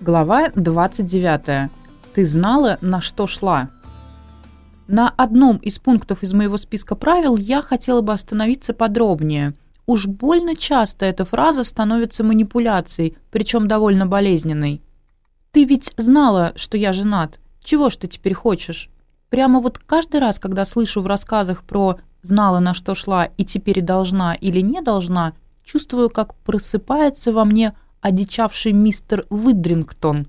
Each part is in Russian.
Глава 29. Ты знала, на что шла. На одном из пунктов из моего списка правил я хотела бы остановиться подробнее. Уж больно часто эта фраза становится манипуляцией, причем довольно болезненной. «Ты ведь знала, что я женат. Чего ж ты теперь хочешь?» Прямо вот каждый раз, когда слышу в рассказах про «знала, на что шла» и «теперь должна» или «не должна», чувствую, как просыпается во мне – одичавший мистер Выдрингтон.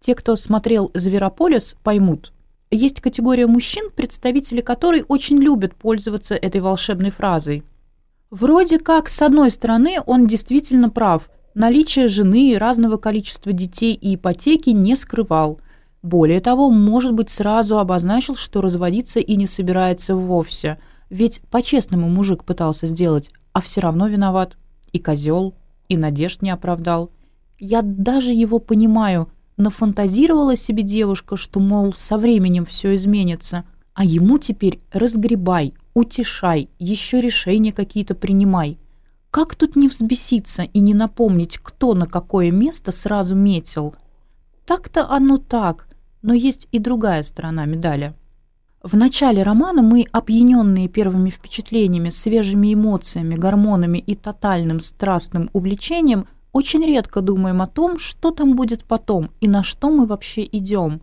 Те, кто смотрел «Зверополис», поймут. Есть категория мужчин, представители которой очень любят пользоваться этой волшебной фразой. Вроде как, с одной стороны, он действительно прав. Наличие жены и разного количества детей и ипотеки не скрывал. Более того, может быть, сразу обозначил, что разводиться и не собирается вовсе. Ведь по-честному мужик пытался сделать, а все равно виноват. И козел и надежд не оправдал. Я даже его понимаю, Нафантазировала себе девушка, что, мол, со временем все изменится. А ему теперь разгребай, утешай, еще решения какие-то принимай. Как тут не взбеситься и не напомнить, кто на какое место сразу метил? Так-то оно так, но есть и другая сторона медали. В начале романа мы, опьяненные первыми впечатлениями, свежими эмоциями, гормонами и тотальным страстным увлечением, очень редко думаем о том, что там будет потом и на что мы вообще идем.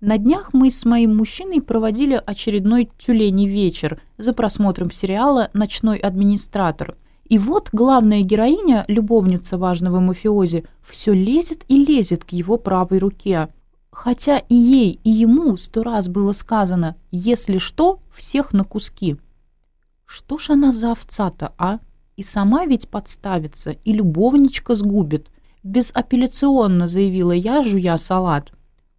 На днях мы с моим мужчиной проводили очередной тюленей вечер за просмотром сериала «Ночной администратор». И вот главная героиня, любовница важного мафиози, все лезет и лезет к его правой руке – хотя и ей, и ему сто раз было сказано «если что, всех на куски». Что ж она за овца-то, а? И сама ведь подставится, и любовничка сгубит. Безапелляционно заявила я, жуя салат.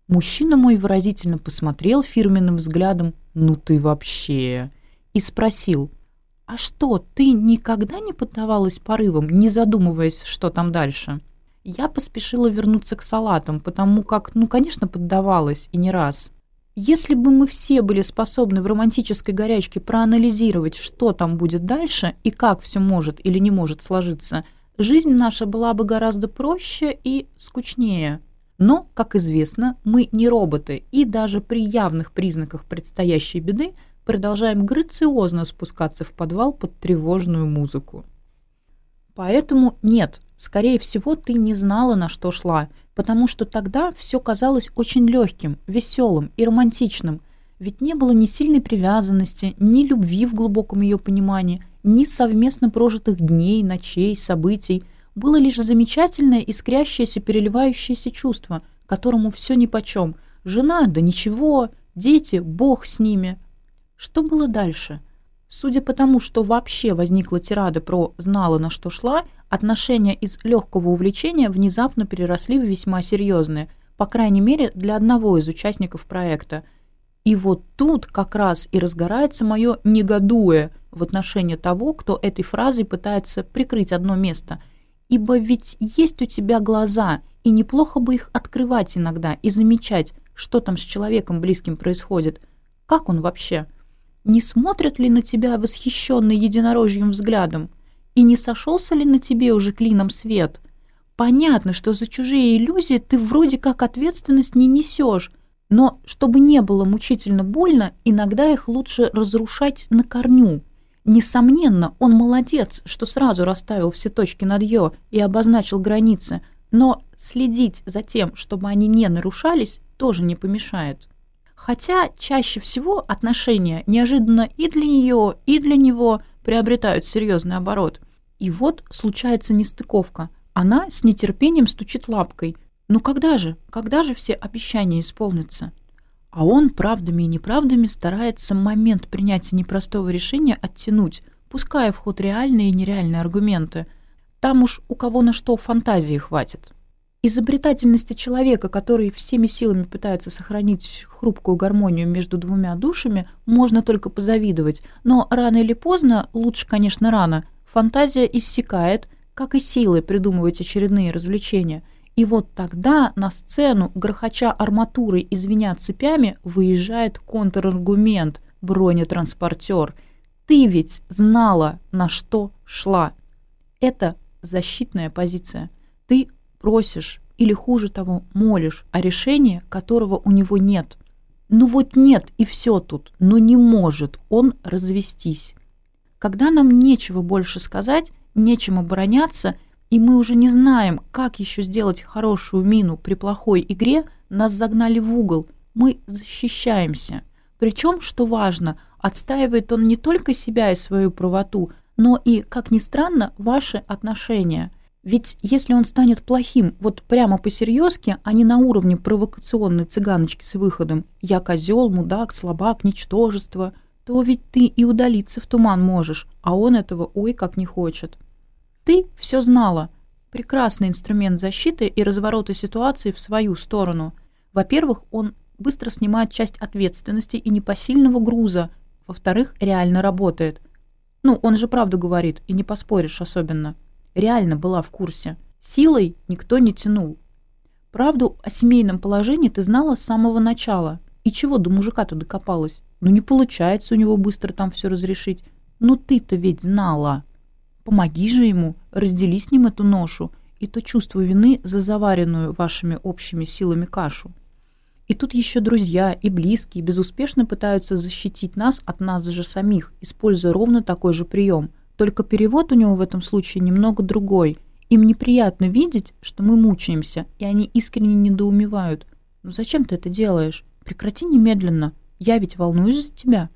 Мужчина мой выразительно посмотрел фирменным взглядом «ну ты вообще» и спросил «а что, ты никогда не поддавалась порывам, не задумываясь, что там дальше?» Я поспешила вернуться к салатам, потому как, ну, конечно, поддавалась, и не раз. Если бы мы все были способны в романтической горячке проанализировать, что там будет дальше и как все может или не может сложиться, жизнь наша была бы гораздо проще и скучнее. Но, как известно, мы не роботы, и даже при явных признаках предстоящей беды продолжаем грациозно спускаться в подвал под тревожную музыку. Поэтому нет, скорее всего, ты не знала, на что шла, потому что тогда все казалось очень легким, веселым и романтичным. Ведь не было ни сильной привязанности, ни любви в глубоком ее понимании, ни совместно прожитых дней, ночей, событий. Было лишь замечательное, искрящееся, переливающееся чувство, которому все нипочем. Жена, да ничего, дети, бог с ними. Что было дальше? — Судя по тому, что вообще возникла тирада про «знала, на что шла», отношения из легкого увлечения внезапно переросли в весьма серьезные, по крайней мере, для одного из участников проекта. И вот тут как раз и разгорается мое негодуе в отношении того, кто этой фразой пытается прикрыть одно место. Ибо ведь есть у тебя глаза, и неплохо бы их открывать иногда и замечать, что там с человеком близким происходит. Как он вообще? Не смотрят ли на тебя восхищенный единорожьим взглядом? И не сошелся ли на тебе уже клином свет? Понятно, что за чужие иллюзии ты вроде как ответственность не несешь, но чтобы не было мучительно больно, иногда их лучше разрушать на корню. Несомненно, он молодец, что сразу расставил все точки над «ё» и обозначил границы, но следить за тем, чтобы они не нарушались, тоже не помешает. Хотя чаще всего отношения неожиданно и для нее, и для него приобретают серьезный оборот. И вот случается нестыковка. Она с нетерпением стучит лапкой. Но «Ну когда же? Когда же все обещания исполнятся?» А он правдами и неправдами старается момент принятия непростого решения оттянуть, пуская в ход реальные и нереальные аргументы. Там уж у кого на что фантазии хватит изобретательности человека, который всеми силами пытается сохранить хрупкую гармонию между двумя душами, можно только позавидовать. Но рано или поздно, лучше, конечно, рано, фантазия иссякает, как и силы придумывать очередные развлечения. И вот тогда на сцену, грохоча арматурой и звеня цепями, выезжает контраргумент, бронетранспортер. «Ты ведь знала, на что шла!» Это защитная позиция. Ты просишь или, хуже того, молишь о решении, которого у него нет. Ну вот нет, и все тут. Но не может он развестись. Когда нам нечего больше сказать, нечем обороняться, и мы уже не знаем, как еще сделать хорошую мину при плохой игре, нас загнали в угол. Мы защищаемся. Причем, что важно, отстаивает он не только себя и свою правоту, но и, как ни странно, ваши отношения. Ведь если он станет плохим, вот прямо посерьезке, а не на уровне провокационной цыганочки с выходом «я козел, мудак, слабак, ничтожество», то ведь ты и удалиться в туман можешь, а он этого ой как не хочет. Ты все знала. Прекрасный инструмент защиты и разворота ситуации в свою сторону. Во-первых, он быстро снимает часть ответственности и непосильного груза. Во-вторых, реально работает. Ну, он же правду говорит, и не поспоришь особенно реально была в курсе. Силой никто не тянул. Правду о семейном положении ты знала с самого начала. И чего до мужика-то докопалась? Ну не получается у него быстро там все разрешить. Ну ты-то ведь знала. Помоги же ему, раздели с ним эту ношу и то чувство вины за заваренную вашими общими силами кашу. И тут еще друзья и близкие безуспешно пытаются защитить нас от нас же самих, используя ровно такой же прием – только перевод у него в этом случае немного другой. Им неприятно видеть, что мы мучаемся, и они искренне недоумевают. «Ну зачем ты это делаешь? Прекрати немедленно. Я ведь волнуюсь за тебя».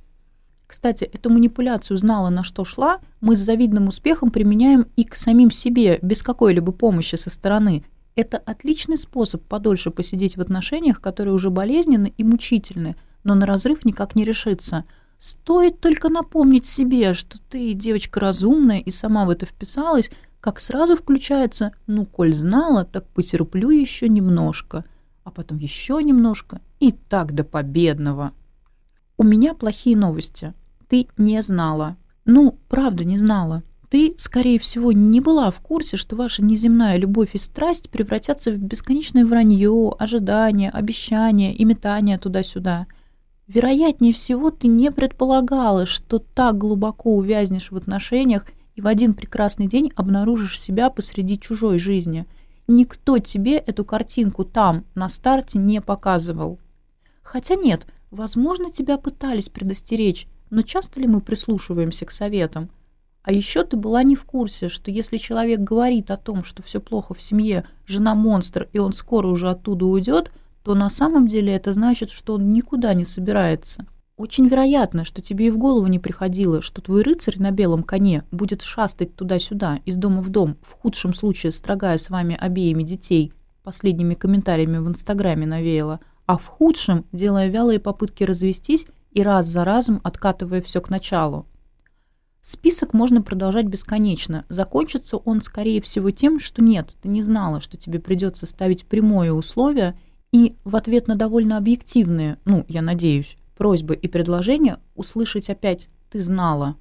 Кстати, эту манипуляцию знала, на что шла, мы с завидным успехом применяем и к самим себе, без какой-либо помощи со стороны. Это отличный способ подольше посидеть в отношениях, которые уже болезненны и мучительны, но на разрыв никак не решится – Стоит только напомнить себе, что ты девочка разумная и сама в это вписалась, как сразу включается «ну, коль знала, так потерплю еще немножко», а потом еще немножко и так до победного. У меня плохие новости. Ты не знала. Ну, правда, не знала. Ты, скорее всего, не была в курсе, что ваша неземная любовь и страсть превратятся в бесконечное вранье, ожидание, обещание и метание туда-сюда – вероятнее всего, ты не предполагала, что так глубоко увязнешь в отношениях и в один прекрасный день обнаружишь себя посреди чужой жизни. Никто тебе эту картинку там, на старте, не показывал. Хотя нет, возможно, тебя пытались предостеречь, но часто ли мы прислушиваемся к советам? А еще ты была не в курсе, что если человек говорит о том, что все плохо в семье, жена монстр, и он скоро уже оттуда уйдет, то на самом деле это значит, что он никуда не собирается. Очень вероятно, что тебе и в голову не приходило, что твой рыцарь на белом коне будет шастать туда-сюда, из дома в дом, в худшем случае строгая с вами обеими детей, последними комментариями в Инстаграме навеяло, а в худшем делая вялые попытки развестись и раз за разом откатывая все к началу. Список можно продолжать бесконечно. Закончится он, скорее всего, тем, что нет, ты не знала, что тебе придется ставить прямое условие, И в ответ на довольно объективные, ну, я надеюсь, просьбы и предложения услышать опять «ты знала».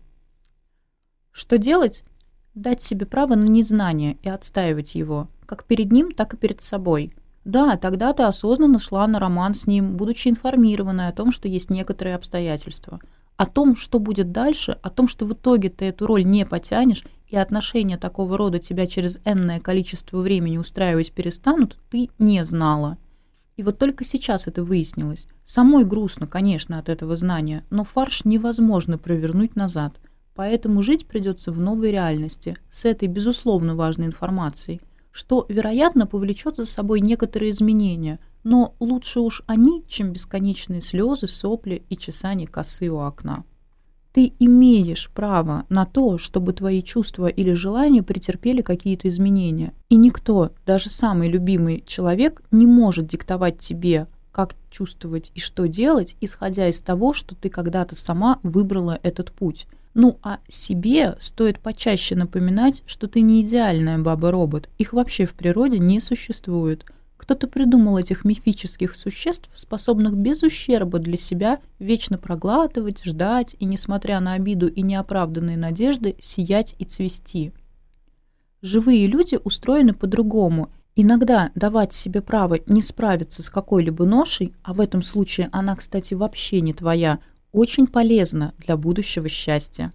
Что делать? Дать себе право на незнание и отстаивать его, как перед ним, так и перед собой. Да, тогда ты осознанно шла на роман с ним, будучи информированной о том, что есть некоторые обстоятельства. О том, что будет дальше, о том, что в итоге ты эту роль не потянешь, и отношения такого рода тебя через энное количество времени устраивать перестанут, ты не знала. И вот только сейчас это выяснилось. Самой грустно, конечно, от этого знания, но фарш невозможно провернуть назад. Поэтому жить придется в новой реальности, с этой, безусловно, важной информацией что, вероятно, повлечет за собой некоторые изменения, но лучше уж они, чем бесконечные слезы, сопли и чесание косы у окна. ты имеешь право на то, чтобы твои чувства или желания претерпели какие-то изменения. И никто, даже самый любимый человек, не может диктовать тебе, как чувствовать и что делать, исходя из того, что ты когда-то сама выбрала этот путь. Ну а себе стоит почаще напоминать, что ты не идеальная баба-робот, их вообще в природе не существует – Кто-то придумал этих мифических существ, способных без ущерба для себя вечно проглатывать, ждать и, несмотря на обиду и неоправданные надежды, сиять и цвести. Живые люди устроены по-другому. Иногда давать себе право не справиться с какой-либо ношей, а в этом случае она, кстати, вообще не твоя, очень полезно для будущего счастья.